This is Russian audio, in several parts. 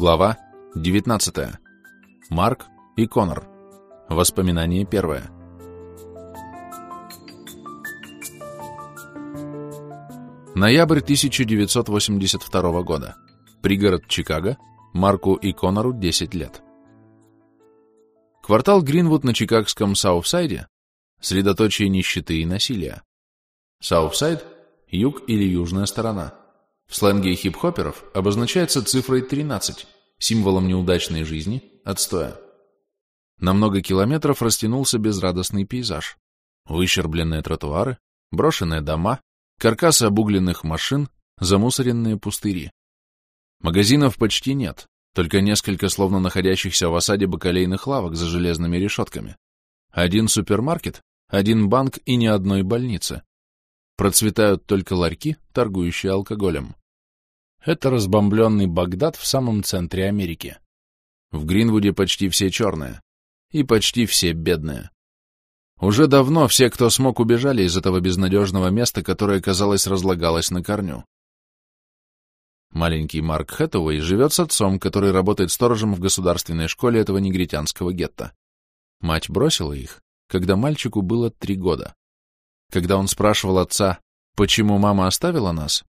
Глава 19. Марк и Конор. Воспоминание первое. Ноябрь 1982 года. Пригород Чикаго. Марку и Конору 10 лет. Квартал Гринвуд на чикагском Саутсайде – средоточие нищеты и насилия. Саутсайд – юг или южная сторона – в сленге хип-хоперов обозначается цифрой 13, символом неудачной жизни, отстоя. На много километров растянулся безрадостный пейзаж. Выщербленные тротуары, брошенные дома, каркасы обугленных машин, замусоренные пустыри. Магазинов почти нет, только несколько словно находящихся в осаде бакалейных лавок за железными решетками. Один супермаркет, один банк и ни одной больницы. Процветают только ларьки, торгующие алкоголем. Это разбомбленный Багдад в самом центре Америки. В Гринвуде почти все черные. И почти все бедные. Уже давно все, кто смог, убежали из этого безнадежного места, которое, казалось, разлагалось на корню. Маленький Марк Хэттуэй живет с отцом, который работает сторожем в государственной школе этого негритянского гетто. Мать бросила их, когда мальчику было три года. Когда он спрашивал отца, почему мама оставила нас,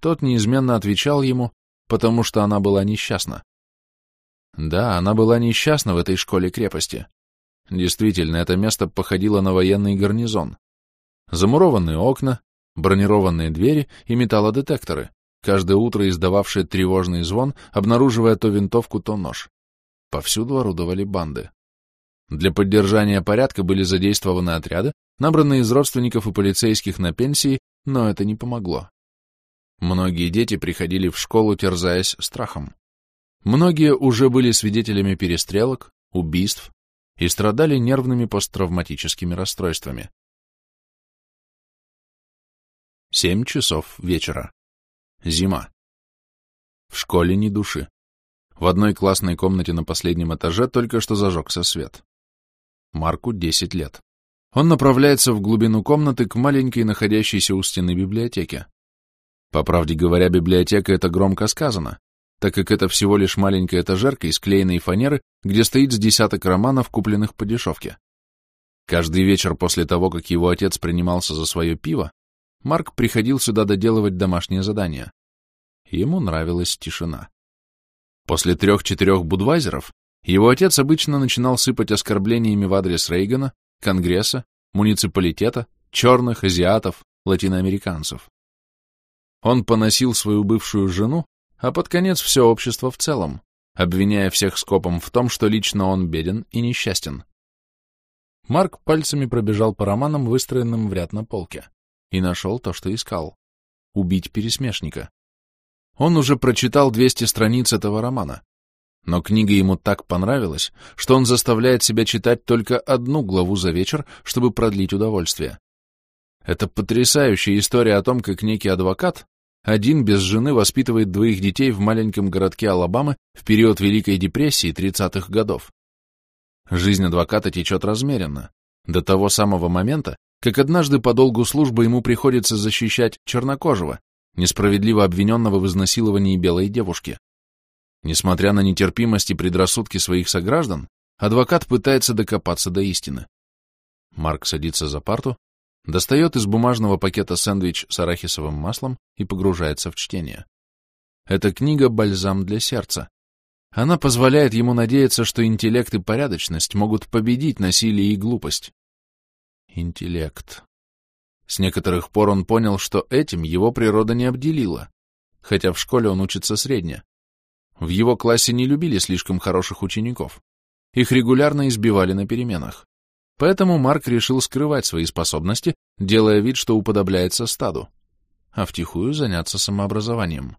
тот неизменно отвечал ему, потому что она была несчастна. Да, она была несчастна в этой школе-крепости. Действительно, это место походило на военный гарнизон. Замурованные окна, бронированные двери и металлодетекторы, каждое утро издававшие тревожный звон, обнаруживая то винтовку, то нож. Повсюду орудовали банды. Для поддержания порядка были задействованы отряды, набранные из родственников и полицейских на пенсии, но это не помогло. Многие дети приходили в школу, терзаясь страхом. Многие уже были свидетелями перестрелок, убийств и страдали нервными посттравматическими расстройствами. Семь часов вечера. Зима. В школе ни души. В одной классной комнате на последнем этаже только что зажегся свет. Марку 10 лет. Он направляется в глубину комнаты к маленькой, находящейся у стены библиотеке. По правде говоря, библиотека — это громко сказано, так как это всего лишь маленькая этажерка из клеенной фанеры, где стоит с десяток романов, купленных по дешевке. Каждый вечер после того, как его отец принимался за свое пиво, Марк приходил сюда доделывать домашние задания. Ему нравилась тишина. После трех-четырех будвайзеров его отец обычно начинал сыпать оскорблениями в адрес Рейгана, Конгресса, муниципалитета, черных, азиатов, латиноамериканцев. Он поносил свою бывшую жену, а под конец все общество в целом, обвиняя всех скопом в том, что лично он беден и несчастен. Марк пальцами пробежал по романам, выстроенным в ряд на полке, и нашел то, что искал — убить пересмешника. Он уже прочитал 200 страниц этого романа, но книга ему так понравилась, что он заставляет себя читать только одну главу за вечер, чтобы продлить удовольствие. Это потрясающая история о том, как некий адвокат, один без жены воспитывает двоих детей в маленьком городке Алабамы в период Великой депрессии 30-х годов. Жизнь адвоката течет размеренно, до того самого момента, как однажды по долгу службы ему приходится защищать чернокожего, несправедливо обвиненного в изнасиловании белой девушки. Несмотря на нетерпимость и предрассудки своих сограждан, адвокат пытается докопаться до истины. Марк садится за парту, достает из бумажного пакета сэндвич с арахисовым маслом и погружается в чтение. Эта книга — бальзам для сердца. Она позволяет ему надеяться, что интеллект и порядочность могут победить насилие и глупость. Интеллект. С некоторых пор он понял, что этим его природа не обделила, хотя в школе он учится средне. В его классе не любили слишком хороших учеников. Их регулярно избивали на переменах. Поэтому Марк решил скрывать свои способности, делая вид, что уподобляется стаду, а втихую заняться самообразованием.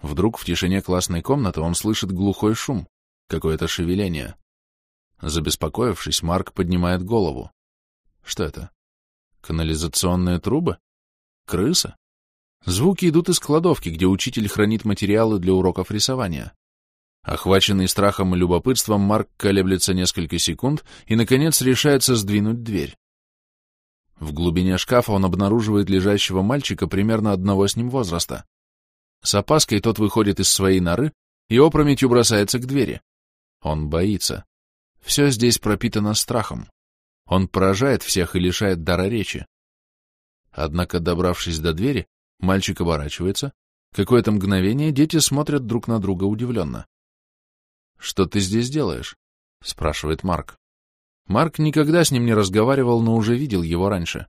Вдруг в тишине классной комнаты он слышит глухой шум, какое-то шевеление. Забеспокоившись, Марк поднимает голову. Что это? Канализационные трубы? Крыса? Звуки идут из кладовки, где учитель хранит материалы для уроков рисования. Охваченный страхом и любопытством, Марк колеблется несколько секунд и, наконец, решается сдвинуть дверь. В глубине шкафа он обнаруживает лежащего мальчика примерно одного с ним возраста. С опаской тот выходит из своей норы, и опрометью бросается к двери. Он боится. Все здесь пропитано страхом. Он поражает всех и лишает дара речи. Однако, добравшись до двери, мальчик оборачивается. Какое-то мгновение дети смотрят друг на друга удивленно. «Что ты здесь делаешь?» — спрашивает Марк. Марк никогда с ним не разговаривал, но уже видел его раньше.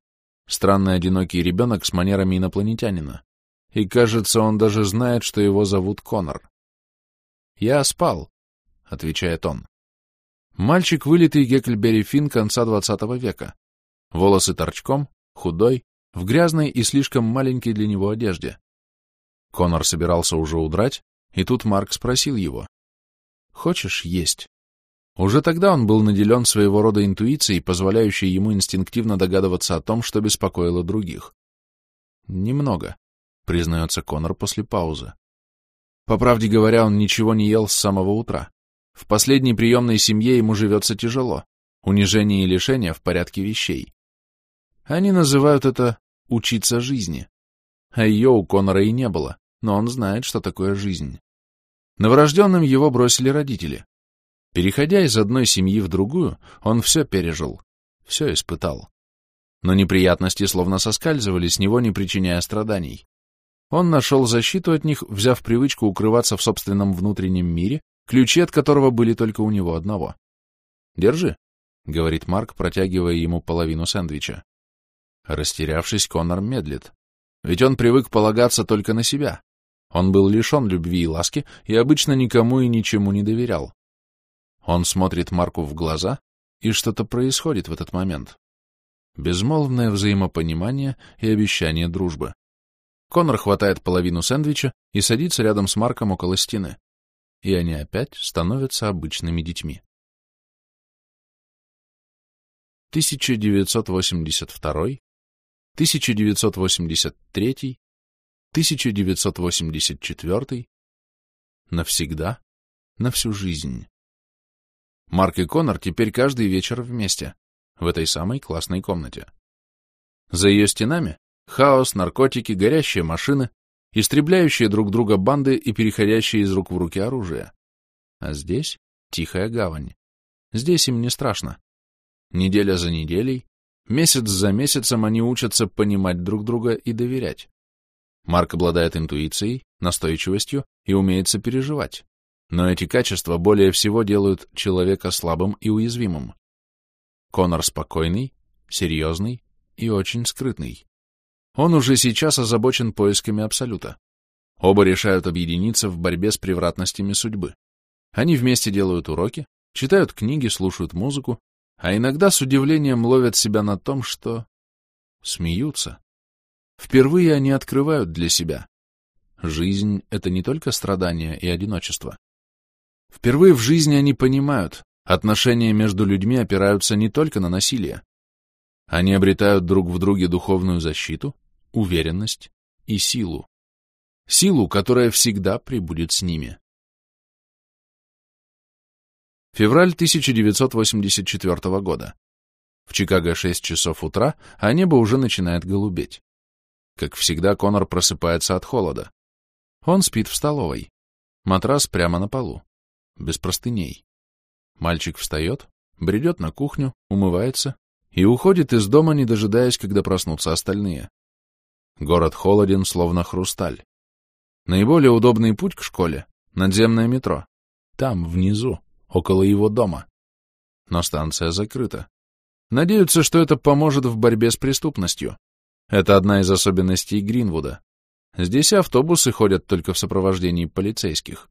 Странный одинокий ребенок с манерами инопланетянина. И, кажется, он даже знает, что его зовут Конор. «Я спал», — отвечает он. Мальчик, вылитый Гекльберри Финн конца двадцатого века. Волосы торчком, худой, в грязной и слишком маленькой для него одежде. Конор собирался уже удрать, и тут Марк спросил его. «Хочешь есть?» Уже тогда он был наделен своего рода интуицией, позволяющей ему инстинктивно догадываться о том, что беспокоило других. «Немного», — признается Конор после паузы. По правде говоря, он ничего не ел с самого утра. В последней приемной семье ему живется тяжело. Унижение и лишение в порядке вещей. Они называют это «учиться жизни». А ее у Конора и не было, но он знает, что такое жизнь. Новорожденным его бросили родители. Переходя из одной семьи в другую, он все пережил, все испытал. Но неприятности словно соскальзывали с него, не причиняя страданий. Он нашел защиту от них, взяв привычку укрываться в собственном внутреннем мире ключи от которого были только у него одного. «Держи», — говорит Марк, протягивая ему половину сэндвича. Растерявшись, Коннор медлит. Ведь он привык полагаться только на себя. Он был лишен любви и ласки и обычно никому и ничему не доверял. Он смотрит Марку в глаза, и что-то происходит в этот момент. Безмолвное взаимопонимание и обещание дружбы. Коннор хватает половину сэндвича и садится рядом с Марком около стены и они опять становятся обычными детьми. 1982, 1983, 1984, навсегда, на всю жизнь. Марк и Конор теперь каждый вечер вместе, в этой самой классной комнате. За ее стенами хаос, наркотики, горящие машины, истребляющие друг друга банды и переходящие из рук в руки оружие. А здесь тихая гавань. Здесь им не страшно. Неделя за неделей, месяц за месяцем они учатся понимать друг друга и доверять. Марк обладает интуицией, настойчивостью и умеет сопереживать. Но эти качества более всего делают человека слабым и уязвимым. Конор спокойный, серьезный и очень скрытный. Он уже сейчас озабочен поисками Абсолюта. Оба решают объединиться в борьбе с превратностями судьбы. Они вместе делают уроки, читают книги, слушают музыку, а иногда с удивлением ловят себя на том, что... смеются. Впервые они открывают для себя. Жизнь — это не только страдания и одиночество. Впервые в жизни они понимают, отношения между людьми опираются не только на насилие. Они обретают друг в друге духовную защиту, уверенность и силу. Силу, которая всегда прибудет с ними. Февраль 1984 года. В Чикаго 6 часов утра, а небо уже начинает голубеть. Как всегда, Конор просыпается от холода. Он спит в столовой. Матрас прямо на полу. Без простыней. Мальчик встает, бредет на кухню, умывается и уходит из дома, не дожидаясь, когда проснутся остальные. Город холоден, словно хрусталь. Наиболее удобный путь к школе — надземное метро. Там, внизу, около его дома. Но станция закрыта. Надеются, что это поможет в борьбе с преступностью. Это одна из особенностей Гринвуда. Здесь автобусы ходят только в сопровождении полицейских.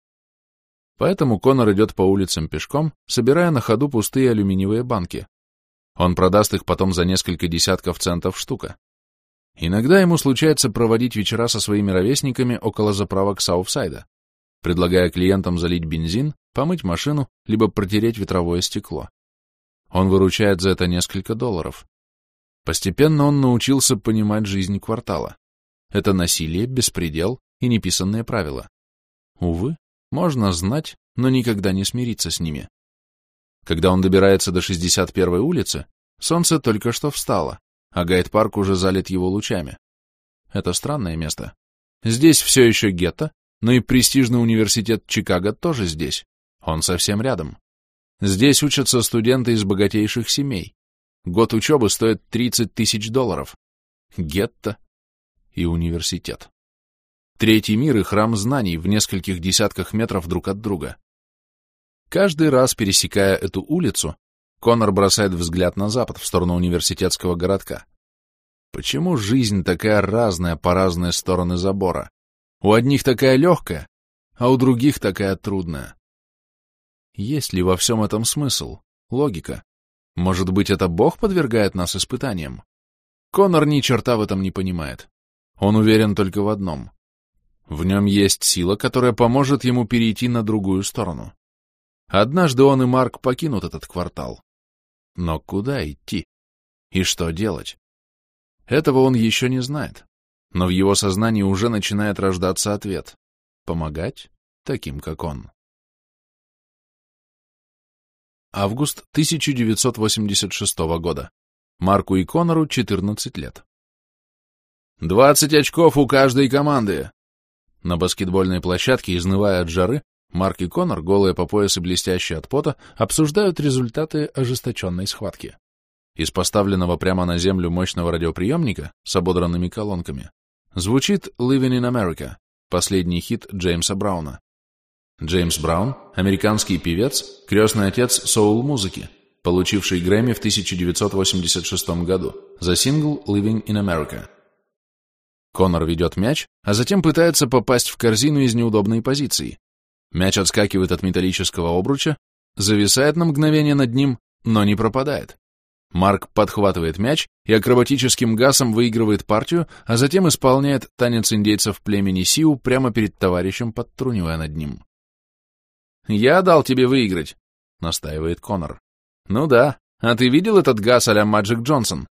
Поэтому Конор идет по улицам пешком, собирая на ходу пустые алюминиевые банки. Он продаст их потом за несколько десятков центов штука. Иногда ему случается проводить вечера со своими ровесниками около заправок Саутсайда, предлагая клиентам залить бензин, помыть машину, либо протереть ветровое стекло. Он выручает за это несколько долларов. Постепенно он научился понимать жизнь квартала. Это насилие, беспредел и неписанные правила. Увы, можно знать, но никогда не смириться с ними. Когда он добирается до 61-й улицы, солнце только что встало, а Гайд-парк уже залит его лучами. Это странное место. Здесь все еще гетто, но и престижный университет Чикаго тоже здесь. Он совсем рядом. Здесь учатся студенты из богатейших семей. Год учебы стоит 30 тысяч долларов. Гетто и университет. Третий мир и храм знаний в нескольких десятках метров друг от друга. Каждый раз, пересекая эту улицу, Конор бросает взгляд на запад, в сторону университетского городка. Почему жизнь такая разная по разные стороны забора? У одних такая легкая, а у других такая трудная. Есть ли во всем этом смысл, логика? Может быть, это Бог подвергает нас испытаниям? Конор ни черта в этом не понимает. Он уверен только в одном. В нем есть сила, которая поможет ему перейти на другую сторону. Однажды он и Марк покинут этот квартал. Но куда идти? И что делать? Этого он еще не знает. Но в его сознании уже начинает рождаться ответ. Помогать таким, как он. Август 1986 года. Марку и Конору 14 лет. «Двадцать очков у каждой команды!» На баскетбольной площадке, изнывая от жары, Марк и Конор, голые по пояс и блестящие от пота, обсуждают результаты ожесточенной схватки. Из поставленного прямо на землю мощного радиоприемника с ободранными колонками звучит «Living in America», последний хит Джеймса Брауна. Джеймс Браун – американский певец, крестный отец соул-музыки, получивший Грэмми в 1986 году за сингл «Living in America». Конор ведет мяч, а затем пытается попасть в корзину из неудобной позиции. Мяч отскакивает от металлического обруча, зависает на мгновение над ним, но не пропадает. Марк подхватывает мяч и акробатическим газом выигрывает партию, а затем исполняет танец индейцев племени Сиу прямо перед товарищем, подтрунивая над ним. «Я дал тебе выиграть», — настаивает Конор. «Ну да, а ты видел этот газ а-ля Маджик Джонсон?»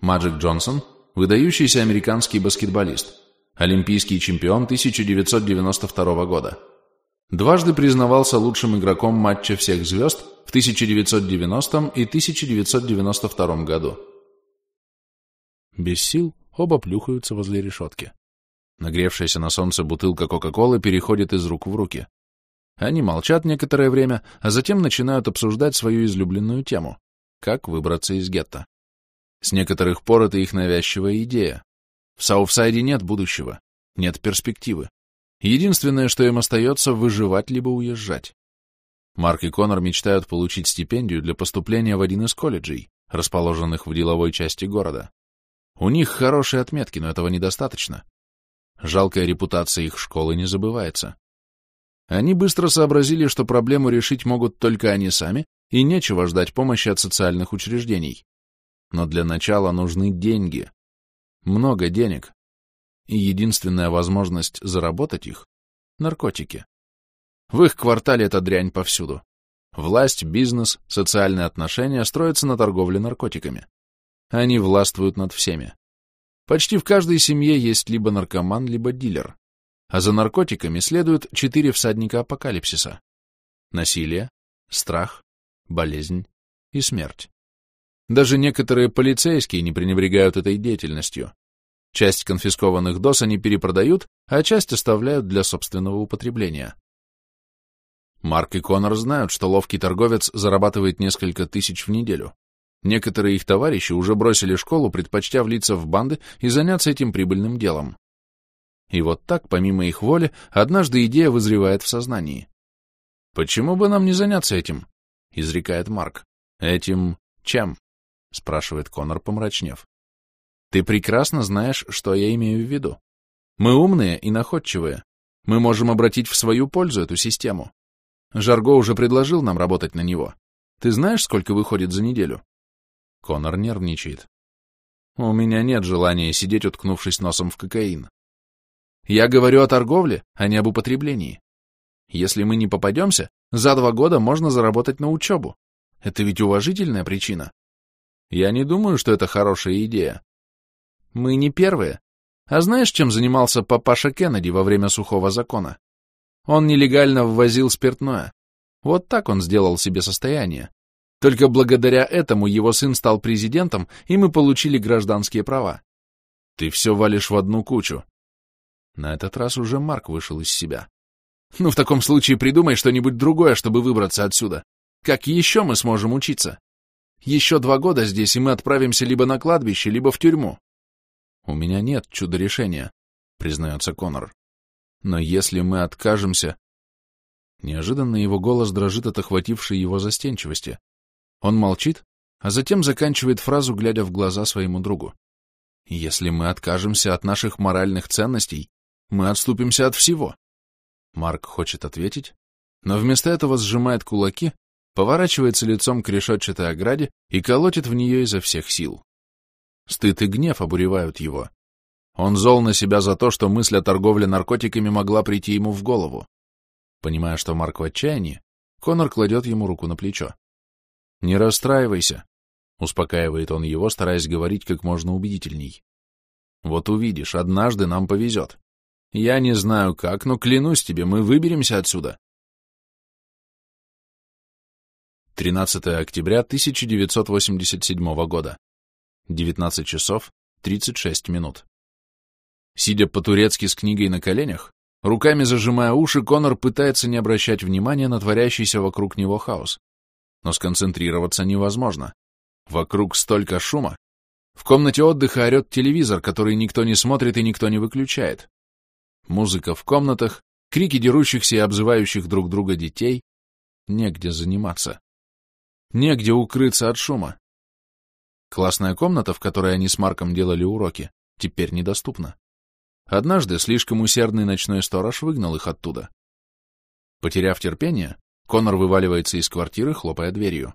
Маджик Джонсон — выдающийся американский баскетболист, олимпийский чемпион 1992 года. Дважды признавался лучшим игроком матча всех звезд в 1990 и 1992 году. Без сил оба плюхаются возле решетки. Нагревшаяся на солнце бутылка Кока-Колы переходит из рук в руки. Они молчат некоторое время, а затем начинают обсуждать свою излюбленную тему — как выбраться из гетто. С некоторых пор это их навязчивая идея. В Сауфсайде нет будущего, нет перспективы. Единственное, что им остается — выживать либо уезжать. Марк и Конор мечтают получить стипендию для поступления в один из колледжей, расположенных в деловой части города. У них хорошие отметки, но этого недостаточно. Жалкая репутация их школы не забывается. Они быстро сообразили, что проблему решить могут только они сами, и нечего ждать помощи от социальных учреждений. Но для начала нужны деньги. Много денег. И единственная возможность заработать их — наркотики. В их квартале эта дрянь повсюду. Власть, бизнес, социальные отношения строятся на торговле наркотиками. Они властвуют над всеми. Почти в каждой семье есть либо наркоман, либо дилер а за наркотиками следуют четыре всадника апокалипсиса. Насилие, страх, болезнь и смерть. Даже некоторые полицейские не пренебрегают этой деятельностью. Часть конфискованных доз они перепродают, а часть оставляют для собственного употребления. Марк и Конор знают, что ловкий торговец зарабатывает несколько тысяч в неделю. Некоторые их товарищи уже бросили школу, предпочтя влиться в банды и заняться этим прибыльным делом. И вот так, помимо их воли, однажды идея вызревает в сознании. «Почему бы нам не заняться этим?» — изрекает Марк. «Этим чем?» — спрашивает Конор, помрачнев. «Ты прекрасно знаешь, что я имею в виду. Мы умные и находчивые. Мы можем обратить в свою пользу эту систему. Жарго уже предложил нам работать на него. Ты знаешь, сколько выходит за неделю?» Конор нервничает. «У меня нет желания сидеть, уткнувшись носом в кокаин. Я говорю о торговле, а не об употреблении. Если мы не попадемся, за два года можно заработать на учебу. Это ведь уважительная причина. Я не думаю, что это хорошая идея. Мы не первые. А знаешь, чем занимался папаша Кеннеди во время сухого закона? Он нелегально ввозил спиртное. Вот так он сделал себе состояние. Только благодаря этому его сын стал президентом, и мы получили гражданские права. Ты все валишь в одну кучу. На этот раз уже Марк вышел из себя. «Ну, в таком случае придумай что-нибудь другое, чтобы выбраться отсюда. Как еще мы сможем учиться? Еще два года здесь, и мы отправимся либо на кладбище, либо в тюрьму». «У меня нет чудо-решения», — признается Конор. «Но если мы откажемся...» Неожиданно его голос дрожит от охватившей его застенчивости. Он молчит, а затем заканчивает фразу, глядя в глаза своему другу. «Если мы откажемся от наших моральных ценностей, мы отступимся от всего». Марк хочет ответить, но вместо этого сжимает кулаки, поворачивается лицом к решетчатой ограде и колотит в нее изо всех сил. Стыд и гнев обуревают его. Он зол на себя за то, что мысль о торговле наркотиками могла прийти ему в голову. Понимая, что Марк в отчаянии, Конор кладет ему руку на плечо. «Не расстраивайся», — успокаивает он его, стараясь говорить как можно убедительней. «Вот увидишь, однажды нам повезет. Я не знаю как, но клянусь тебе, мы выберемся отсюда». 13 октября 1987 года. 19 часов 36 минут. Сидя по-турецки с книгой на коленях, руками зажимая уши, Конор пытается не обращать внимания на творящийся вокруг него хаос но сконцентрироваться невозможно. Вокруг столько шума. В комнате отдыха орет телевизор, который никто не смотрит и никто не выключает. Музыка в комнатах, крики дерущихся и обзывающих друг друга детей. Негде заниматься. Негде укрыться от шума. Классная комната, в которой они с Марком делали уроки, теперь недоступна. Однажды слишком усердный ночной сторож выгнал их оттуда. Потеряв терпение, Конор вываливается из квартиры, хлопая дверью.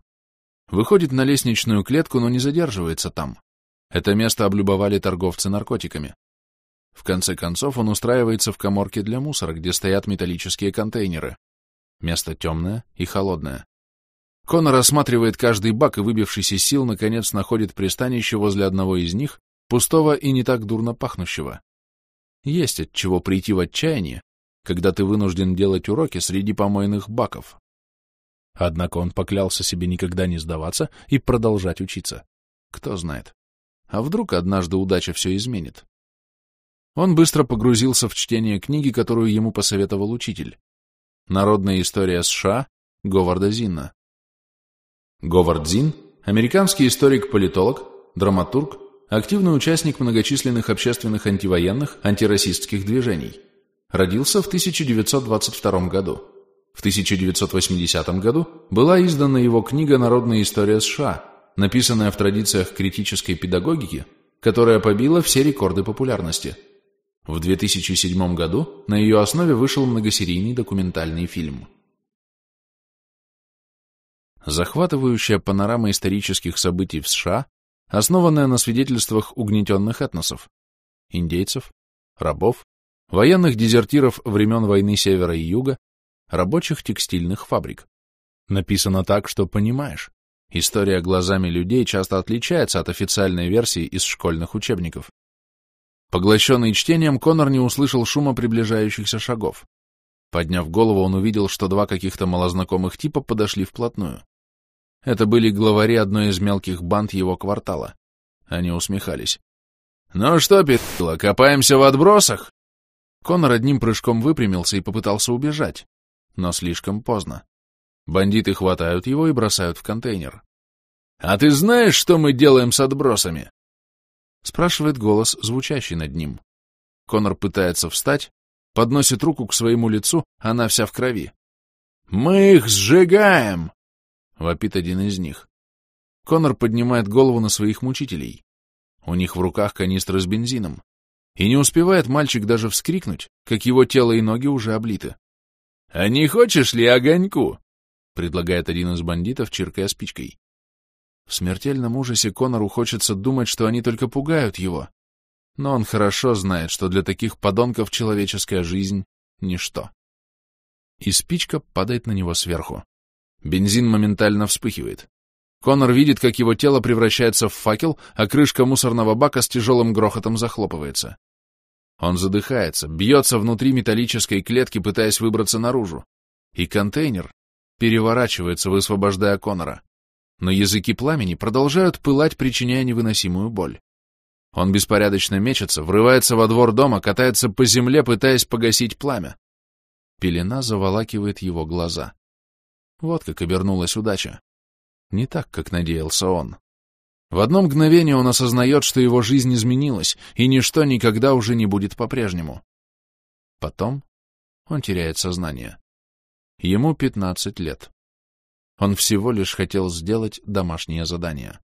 Выходит на лестничную клетку, но не задерживается там. Это место облюбовали торговцы наркотиками. В конце концов он устраивается в коморке для мусора, где стоят металлические контейнеры. Место темное и холодное. Конор осматривает каждый бак и, выбившись из сил, наконец находит пристанище возле одного из них, пустого и не так дурно пахнущего. Есть от чего прийти в отчаяние, когда ты вынужден делать уроки среди помойных баков. Однако он поклялся себе никогда не сдаваться и продолжать учиться. Кто знает. А вдруг однажды удача все изменит? Он быстро погрузился в чтение книги, которую ему посоветовал учитель. «Народная история США» Говарда Зинна. Говард Зин – американский историк-политолог, драматург, активный участник многочисленных общественных антивоенных, антирасистских движений. Родился в 1922 году. В 1980 году была издана его книга «Народная история США», написанная в традициях критической педагогики, которая побила все рекорды популярности. В 2007 году на ее основе вышел многосерийный документальный фильм. Захватывающая панорама исторических событий в США, основанная на свидетельствах угнетенных этносов, индейцев, рабов, военных дезертиров времен войны Севера и Юга, рабочих текстильных фабрик. Написано так, что понимаешь. История глазами людей часто отличается от официальной версии из школьных учебников. Поглощенный чтением, Конор не услышал шума приближающихся шагов. Подняв голову, он увидел, что два каких-то малознакомых типа подошли вплотную. Это были главари одной из мелких банд его квартала. Они усмехались. «Ну что, пи***ло, копаемся в отбросах?» Конор одним прыжком выпрямился и попытался убежать, но слишком поздно. Бандиты хватают его и бросают в контейнер. «А ты знаешь, что мы делаем с отбросами?» Спрашивает голос, звучащий над ним. Конор пытается встать, подносит руку к своему лицу, она вся в крови. «Мы их сжигаем!» — вопит один из них. Конор поднимает голову на своих мучителей. У них в руках канистры с бензином. И не успевает мальчик даже вскрикнуть, как его тело и ноги уже облиты. «А не хочешь ли огоньку?» — предлагает один из бандитов, чиркая спичкой. В смертельном ужасе Конору хочется думать, что они только пугают его. Но он хорошо знает, что для таких подонков человеческая жизнь — ничто. И спичка падает на него сверху. Бензин моментально вспыхивает. Конор видит, как его тело превращается в факел, а крышка мусорного бака с тяжелым грохотом захлопывается. Он задыхается, бьется внутри металлической клетки, пытаясь выбраться наружу. И контейнер переворачивается, высвобождая Конора. Но языки пламени продолжают пылать, причиняя невыносимую боль. Он беспорядочно мечется, врывается во двор дома, катается по земле, пытаясь погасить пламя. Пелена заволакивает его глаза. Вот как обернулась удача. Не так, как надеялся он. В одно мгновение он осознает, что его жизнь изменилась, и ничто никогда уже не будет по-прежнему. Потом он теряет сознание. Ему 15 лет. Он всего лишь хотел сделать домашнее задание.